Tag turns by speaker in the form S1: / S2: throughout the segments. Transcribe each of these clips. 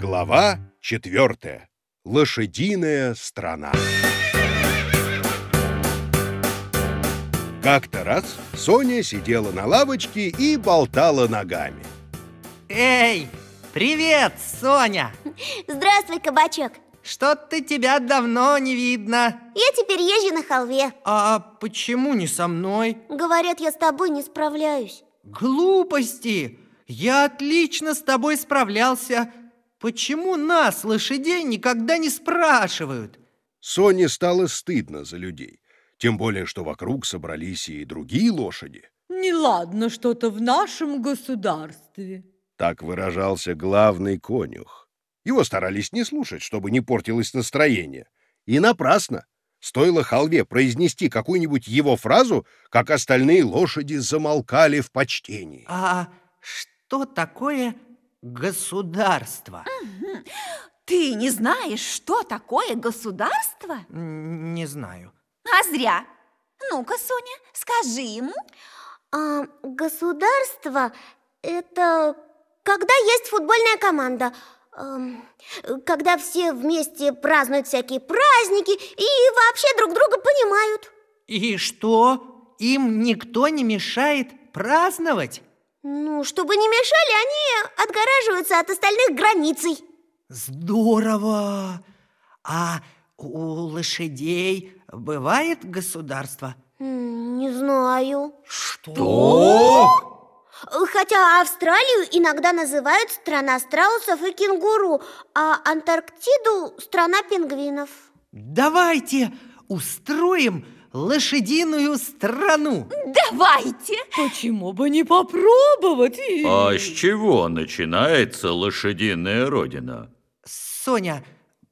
S1: Глава четвертая. Лошадиная страна. Как-то раз Соня сидела на лавочке и болтала ногами.
S2: Эй, привет, Соня!
S3: Здравствуй, кабачок.
S2: Что-то тебя давно не видно.
S3: Я теперь езжу на халве.
S2: А почему не со мной?
S3: Говорят, я с тобой не справляюсь.
S2: Глупости! Я отлично с тобой справлялся. Почему нас, лошадей, никогда не спрашивают?
S1: Соне стало стыдно за людей. Тем более, что вокруг собрались и другие лошади.
S4: Неладно что-то в нашем государстве.
S1: Так выражался главный конюх. Его старались не слушать, чтобы не портилось настроение. И напрасно. Стоило халве произнести какую-нибудь его фразу, как остальные лошади замолкали в почтении.
S2: А что такое государство?
S5: Ты не знаешь, что такое государство?
S2: Не знаю.
S5: А зря. Ну-ка, Соня, скажи ему.
S3: А государство – это когда есть футбольная команда, эм, когда все вместе празднуют всякие праздники и вообще друг друга понимают.
S2: И что? Им никто не мешает праздновать?
S3: Ну, чтобы не мешали, они отгораживаются от остальных границей.
S2: Здорово! А у лошадей бывает государство?
S3: Не знаю.
S2: Что?
S3: Хотя Австралию иногда называют страна страусов и кенгуру, а Антарктиду – страна пингвинов.
S2: Давайте устроим лошадиную страну.
S5: Давайте.
S4: Почему бы не попробовать?
S6: А с чего начинается лошадиная родина?
S2: Соня,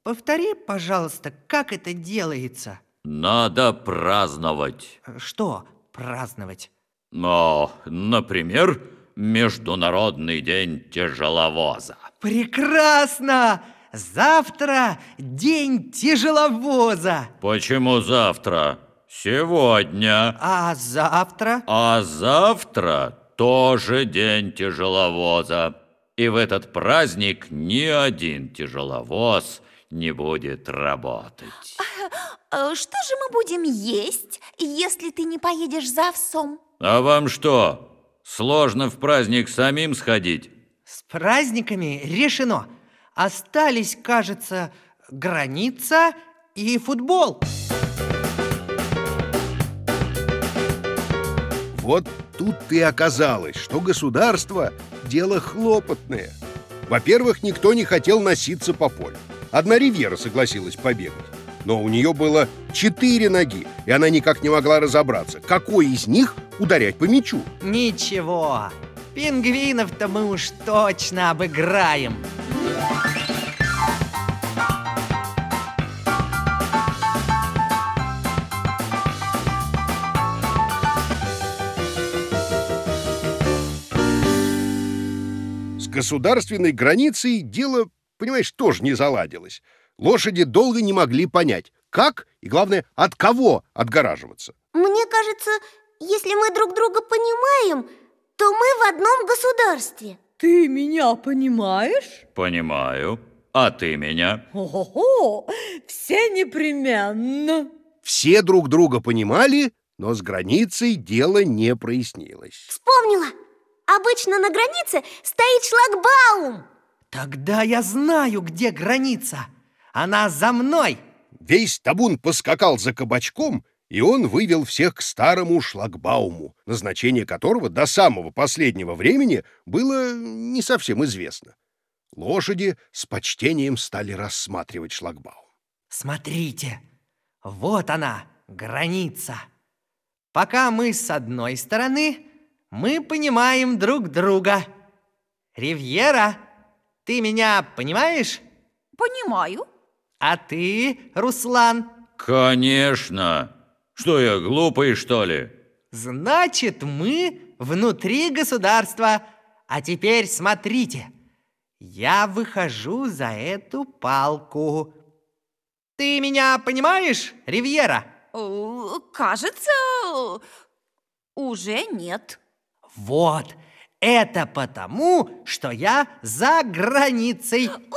S2: повтори, пожалуйста, как это делается?
S6: Надо праздновать.
S2: Что праздновать?
S6: Но, например, Международный день тяжеловоза.
S2: Прекрасно! Завтра день тяжеловоза.
S6: Почему завтра? Сегодня.
S2: А завтра?
S6: А завтра тоже день тяжеловоза. И в этот праздник ни один тяжеловоз не будет работать.
S5: Э, Что же мы будем есть, если ты не поедешь за овсом?
S6: А вам что, сложно в праздник самим сходить?
S2: С праздниками решено. Остались, кажется, граница и футбол.
S1: Вот тут и оказалось, что государство – дело хлопотное. Во-первых, никто не хотел носиться по полю. Одна Ривьера согласилась побегать. Но у нее было четыре ноги, и она никак не могла разобраться, какой из них ударять по мячу.
S2: Ничего, пингвинов-то мы уж точно обыграем.
S1: С государственной границей дело, понимаешь, тоже не заладилось. Лошади долго не могли понять, как и, главное, от кого отгораживаться.
S3: Мне кажется, если мы друг друга понимаем, то мы в одном государстве.
S4: Ты меня понимаешь?
S6: Понимаю. А ты меня?
S4: Ого-го, все непременно.
S1: Все друг друга понимали, но с границей дело не прояснилось.
S3: Вспомнила! Обычно на границе стоит шлагбаум.
S2: Тогда я знаю, где граница. Она за мной.
S1: Весь табун поскакал за кабачком, и он вывел всех к старому шлагбауму, назначение которого до самого последнего времени было не совсем известно. Лошади с почтением стали рассматривать шлагбаум.
S2: Смотрите, вот она, граница. Пока мы с одной стороны, мы понимаем друг друга. Ривьера, ты меня понимаешь?
S5: Понимаю.
S2: А ты, Руслан,
S6: Конечно. Что я, глупый, что ли?
S2: значит, мы внутри государства. А теперь смотрите, я выхожу за эту палку. Ты меня понимаешь, Ривьера?
S5: Э, Кажется, уже нет.
S2: Вот, Это потому, что я за границей. Как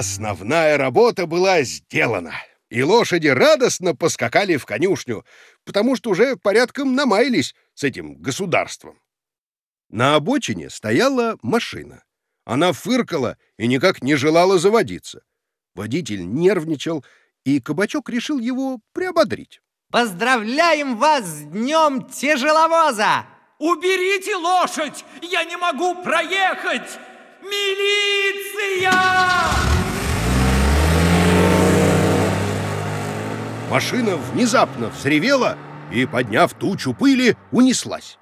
S1: Основная работа была сделана, и лошади радостно поскакали в конюшню, потому что уже порядком намаялись с этим государством. На обочине стояла машина. Она фыркала и никак не желала заводиться. Водитель нервничал, и кабачок решил его приободрить.
S2: Поздравляем вас с днем тяжеловоза!
S7: Уберите лошадь! Я не могу проехать! Милиция!
S1: Машина внезапно взревела и, подняв тучу пыли, унеслась.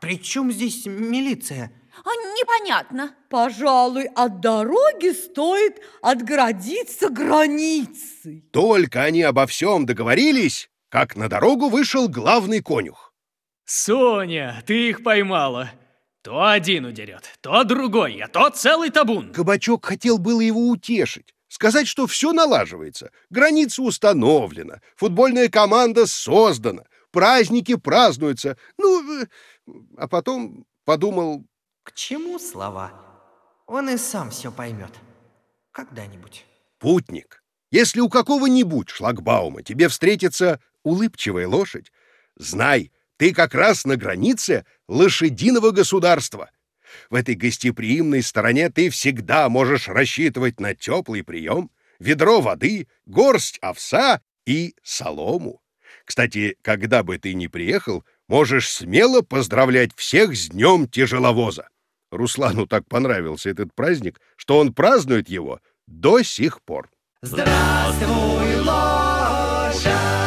S2: При чем здесь милиция?
S5: А, непонятно.
S4: Пожалуй, от дороги стоит отгородиться границей.
S1: Только они обо всем договорились, как на дорогу вышел главный конюх.
S7: Соня, ты их поймала. То один удерет, то другой, а то целый табун.
S1: Кабачок хотел было его утешить, сказать, что все налаживается, граница установлена, футбольная команда создана, праздники празднуются. Ну, э, а потом подумал,
S2: К чему слова? Он и сам все поймет. Когда-нибудь.
S1: путник, если у какого-нибудь шлагбаума тебе встретится улыбчивая лошадь, знай, ты как раз на границе лошадиного государства. В этой гостеприимной стороне ты всегда можешь рассчитывать на теплый прием, ведро воды, горсть овса и солому. Кстати, когда бы ты ни приехал, можешь смело поздравлять всех с днем тяжеловоза. Руслану так понравился этот праздник, что он празднует его до сих пор.
S2: Здравствуй, лошадь!